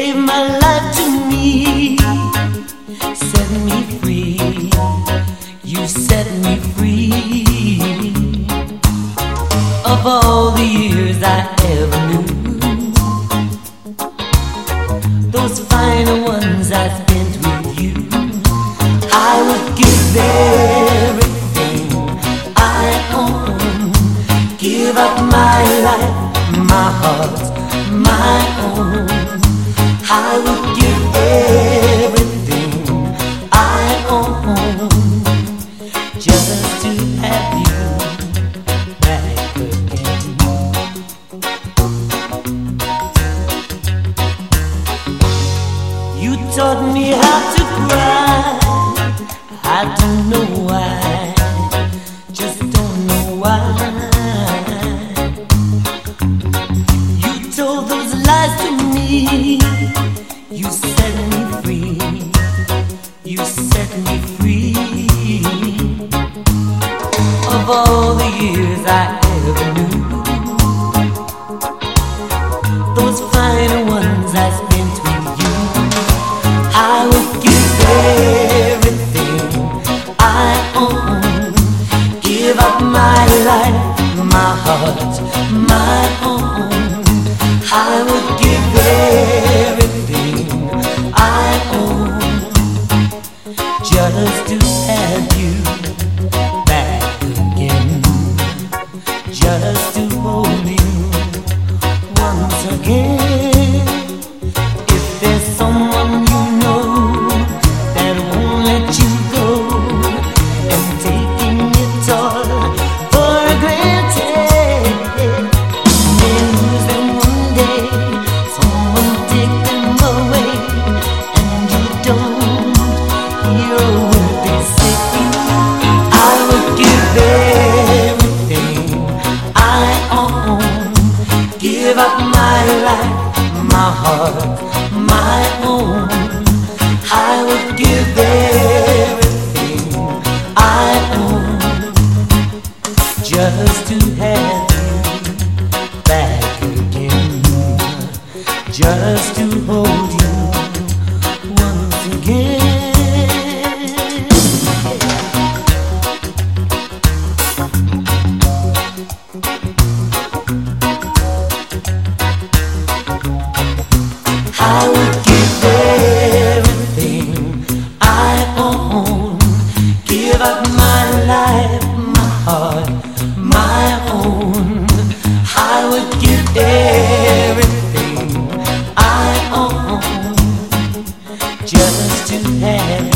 gave my life to me, set me free. You set me free. Of all the years I ever knew, those final ones I spent with you, I would give everything I own, give up my life, my heart. I would give everything I own just to have you back again. You taught me how to cry. I don't know You just to have give up my life, my heart, my own. I would give everything I own just to have you back again, just to hold promise to have.